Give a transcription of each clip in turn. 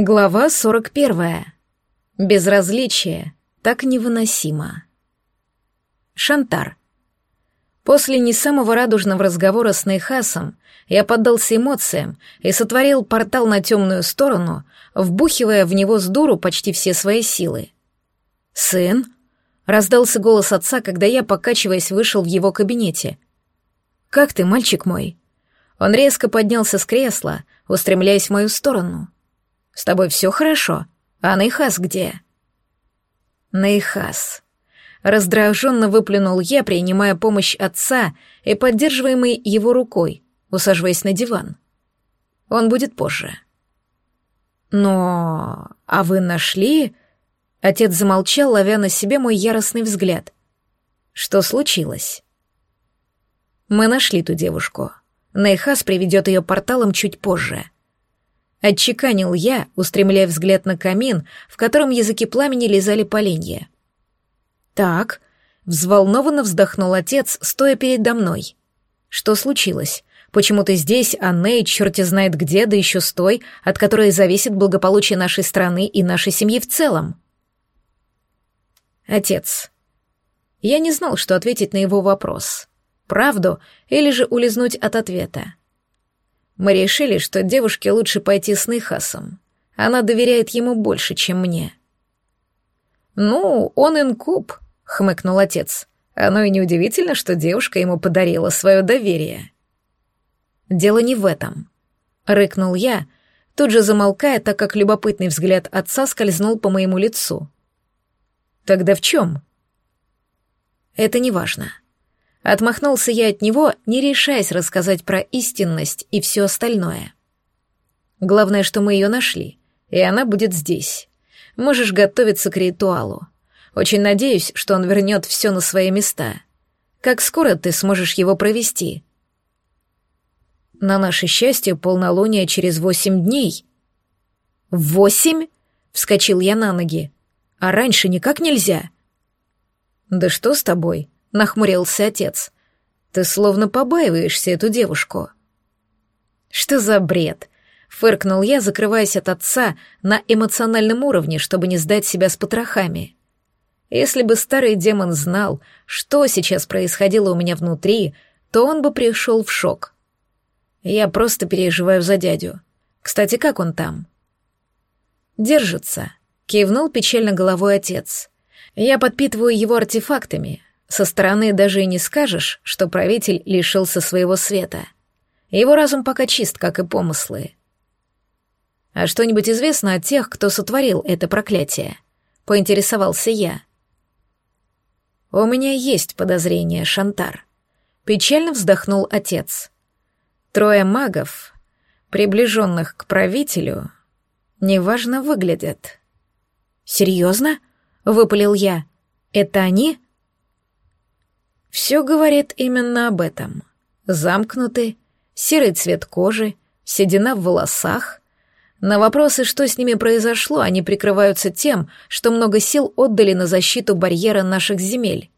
Глава 41. Безразличие так невыносимо. Шантар. После не самого радужного разговора с Нейхасом я поддался эмоциям и сотворил портал на темную сторону, вбухивая в него с дуру почти все свои силы. «Сын?» — раздался голос отца, когда я, покачиваясь, вышел в его кабинете. «Как ты, мальчик мой?» Он резко поднялся с кресла, устремляясь в мою сторону — с тобой все хорошо? А Нейхас где?» «Нейхас». Раздраженно выплюнул я, принимая помощь отца и поддерживаемый его рукой, усаживаясь на диван. Он будет позже. «Но... а вы нашли...» Отец замолчал, ловя на себе мой яростный взгляд. «Что случилось?» «Мы нашли ту девушку. Нейхас приведет ее порталом чуть позже. Отчеканил я, устремляя взгляд на камин, в котором языки пламени лизали поленья. «Так», — взволнованно вздохнул отец, стоя передо мной. «Что случилось? Почему ты здесь, а Ней, черти знает где, да еще с той, от которой зависит благополучие нашей страны и нашей семьи в целом?» «Отец». Я не знал, что ответить на его вопрос. Правду или же улизнуть от ответа. Мы решили, что девушке лучше пойти с Нейхасом. Она доверяет ему больше, чем мне. «Ну, он инкуб», — хмыкнул отец. «Оно и неудивительно, что девушка ему подарила свое доверие». «Дело не в этом», — рыкнул я, тут же замолкая, так как любопытный взгляд отца скользнул по моему лицу. «Тогда в чем?» «Это не важно. Отмахнулся я от него, не решаясь рассказать про истинность и все остальное. Главное, что мы ее нашли, и она будет здесь. Можешь готовиться к ритуалу. Очень надеюсь, что он вернет все на свои места. Как скоро ты сможешь его провести? На наше счастье, полнолуние через восемь дней. Восемь? Вскочил я на ноги. А раньше никак нельзя. Да что с тобой? — нахмурился отец. «Ты словно побаиваешься эту девушку». «Что за бред?» — фыркнул я, закрываясь от отца на эмоциональном уровне, чтобы не сдать себя с потрохами. Если бы старый демон знал, что сейчас происходило у меня внутри, то он бы пришел в шок. Я просто переживаю за дядю. Кстати, как он там? Держится, кивнул печально головой отец. Я подпитываю его артефактами, со стороны даже и не скажешь, что правитель лишился своего света. Его разум пока чист, как и помыслы. А что-нибудь известно о тех, кто сотворил это проклятие? Поинтересовался я. У меня есть подозрение, Шантар. Печально вздохнул отец. Трое магов, приближенных к правителю, неважно выглядят. Серьезно? Выпалил я. Это они? Все говорит именно об этом. Замкнуты, серый цвет кожи, седина в волосах. На вопросы, что с ними произошло, они прикрываются тем, что много сил отдали на защиту барьера наших земель.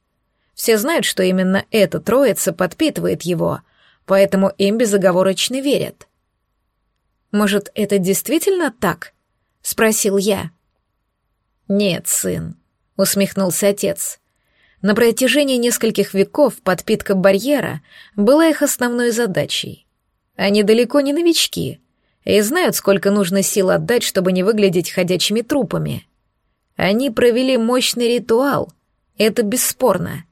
Все знают, что именно эта троица подпитывает его, поэтому им безоговорочно верят. «Может, это действительно так?» — спросил я. «Нет, сын», — усмехнулся отец. На протяжении нескольких веков подпитка барьера была их основной задачей. Они далеко не новички и знают, сколько нужно сил отдать, чтобы не выглядеть ходячими трупами. Они провели мощный ритуал, это бесспорно.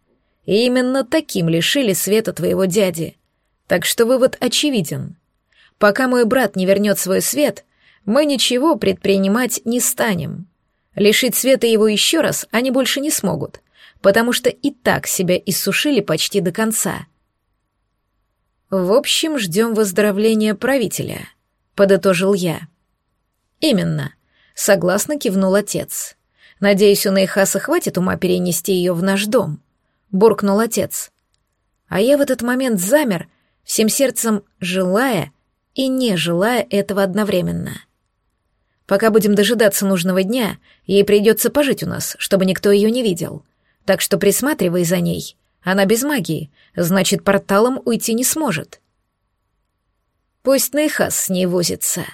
И именно таким лишили света твоего дяди. Так что вывод очевиден. Пока мой брат не вернет свой свет, мы ничего предпринимать не станем. Лишить света его еще раз они больше не смогут — потому что и так себя иссушили почти до конца. «В общем, ждем выздоровления правителя», — подытожил я. «Именно», — согласно кивнул отец. «Надеюсь, у Нейхаса хватит ума перенести ее в наш дом», — буркнул отец. А я в этот момент замер, всем сердцем желая и не желая этого одновременно. Пока будем дожидаться нужного дня, ей придется пожить у нас, чтобы никто ее не видел так что присматривай за ней. Она без магии, значит, порталом уйти не сможет. Пусть Нейхас с ней возится.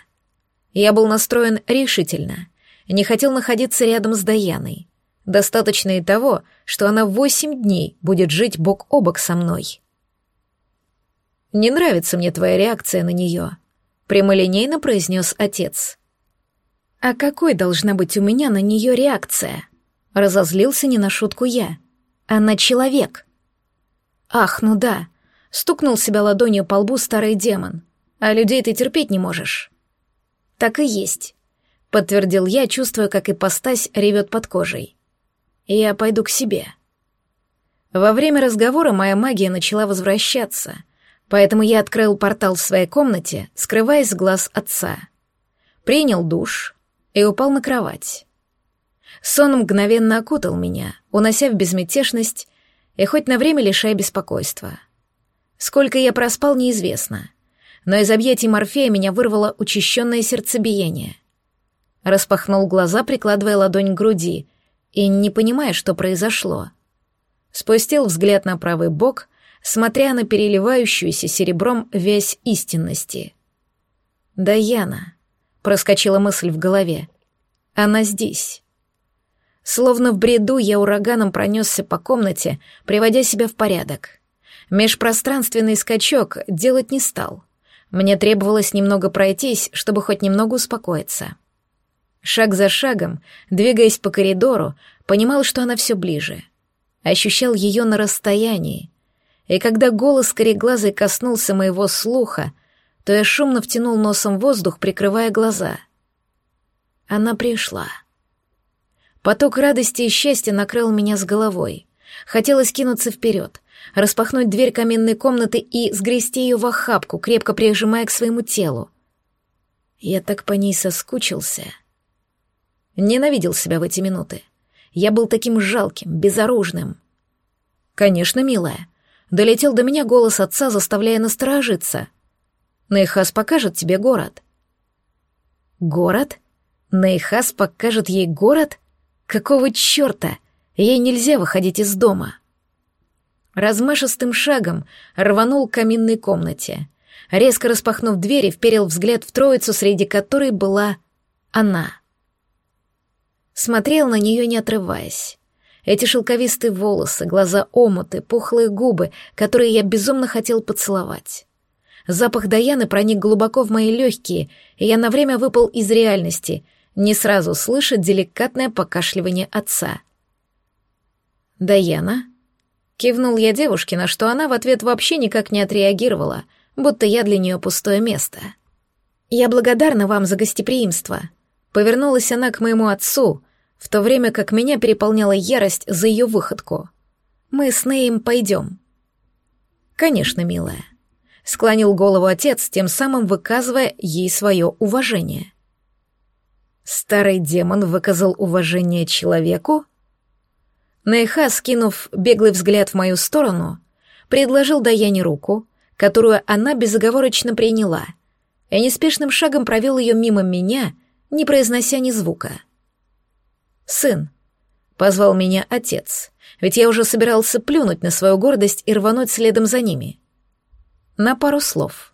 Я был настроен решительно, не хотел находиться рядом с Даяной. Достаточно и того, что она восемь дней будет жить бок о бок со мной. «Не нравится мне твоя реакция на нее», — прямолинейно произнес отец. «А какой должна быть у меня на нее реакция?» Разозлился не на шутку я. «Она человек». «Ах, ну да», — стукнул себя ладонью по лбу старый демон. «А людей ты терпеть не можешь». «Так и есть», — подтвердил я, чувствуя, как ипостась ревет под кожей. «Я пойду к себе». Во время разговора моя магия начала возвращаться, поэтому я открыл портал в своей комнате, скрываясь с глаз отца. Принял душ и упал на кровать. Сон мгновенно окутал меня, унося в безмятежность и хоть на время лишая беспокойства. Сколько я проспал, неизвестно, но из объятий Морфея меня вырвало учащенное сердцебиение. Распахнул глаза, прикладывая ладонь к груди, и не понимая, что произошло. Спустил взгляд на правый бок, смотря на переливающуюся серебром вязь истинности. «Даяна», — проскочила мысль в голове, — «она здесь». Словно в бреду я ураганом пронесся по комнате, приводя себя в порядок. Межпространственный скачок делать не стал. Мне требовалось немного пройтись, чтобы хоть немного успокоиться. Шаг за шагом, двигаясь по коридору, понимал, что она все ближе. Ощущал ее на расстоянии. И когда голос кореглазой коснулся моего слуха, то я шумно втянул носом воздух, прикрывая глаза. Она пришла. Поток радости и счастья накрыл меня с головой. Хотелось кинуться вперед, распахнуть дверь каменной комнаты и сгрести ее в охапку, крепко прижимая к своему телу. Я так по ней соскучился. Ненавидел себя в эти минуты. Я был таким жалким, безоружным. «Конечно, милая». Долетел до меня голос отца, заставляя насторожиться. «Нейхас покажет тебе город». «Город? Нейхас покажет ей город?» Какого черта? Ей нельзя выходить из дома. Размашистым шагом рванул к каминной комнате. Резко распахнув дверь, вперил взгляд в троицу, среди которой была она. Смотрел на нее, не отрываясь. Эти шелковистые волосы, глаза омуты, пухлые губы, которые я безумно хотел поцеловать. Запах Даяны проник глубоко в мои легкие, и я на время выпал из реальности, не сразу слышит деликатное покашливание отца. «Даяна?» Кивнул я девушке, на что она в ответ вообще никак не отреагировала, будто я для нее пустое место. «Я благодарна вам за гостеприимство», — повернулась она к моему отцу, в то время как меня переполняла ярость за ее выходку. «Мы с Неем пойдем». «Конечно, милая», — склонил голову отец, тем самым выказывая ей свое уважение. Старый демон выказал уважение человеку? Нейха, скинув беглый взгляд в мою сторону, предложил Даяне руку, которую она безоговорочно приняла, и неспешным шагом провел ее мимо меня, не произнося ни звука. «Сын», — позвал меня отец, ведь я уже собирался плюнуть на свою гордость и рвануть следом за ними. На пару слов —